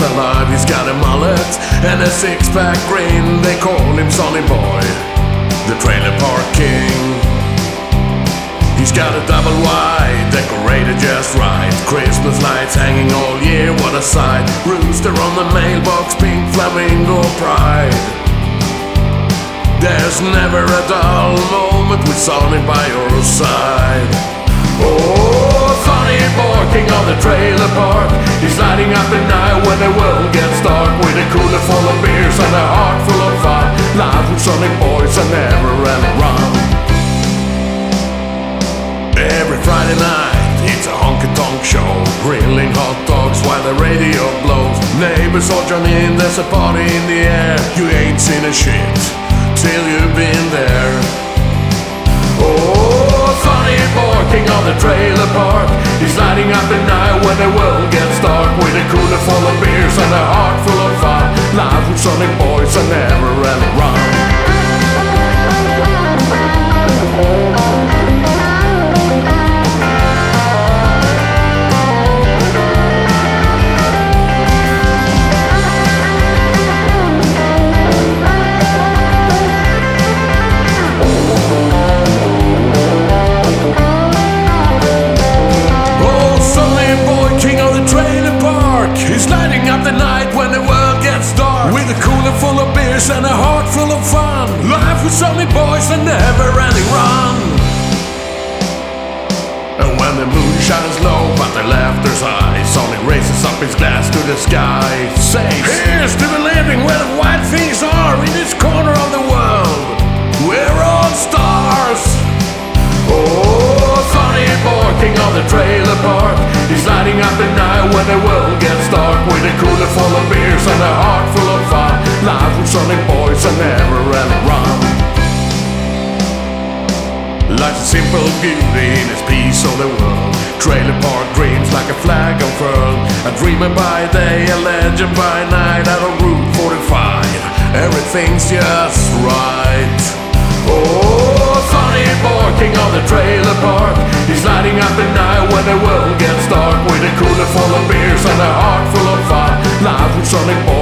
alive, he's got a mullet and a six pack grin. They call him Sonny Boy, the trailer park king. He's got a double wide, decorated just right. Christmas lights hanging all year, what a sight. Rooster on the mailbox, pink flamingo pride. There's never a dull moment with Sonny by your side. Oh, Sonny Boy, king and a heart full of fun. Live with Sonny boys and never end run. Every Friday night, it's a honky tonk show. Grilling hot dogs while the radio blows. Neighbors all join in, there's a party in the air. You ain't seen a shit till you've been there. Oh, Sonny barking on the trailer park. He's lighting up the night when the world gets dark with a cooler full of beers and a heart full of fun. Live with Sonny boys and With Sonny boys and never ending run. And when the moon shines low, but the laughter's high, Sonny raises up his glass to the sky. Says, Life's a simple beauty in its piece of the world. Trailer park dreams like a flag unfurled. A dreamer by day, a legend by night out of Route 45. Everything's just right. Oh, Sonny barking on the trailer park. He's lighting up the night when the world gets dark with a cooler full of beers and a heart full of fun. Live with Sonny boys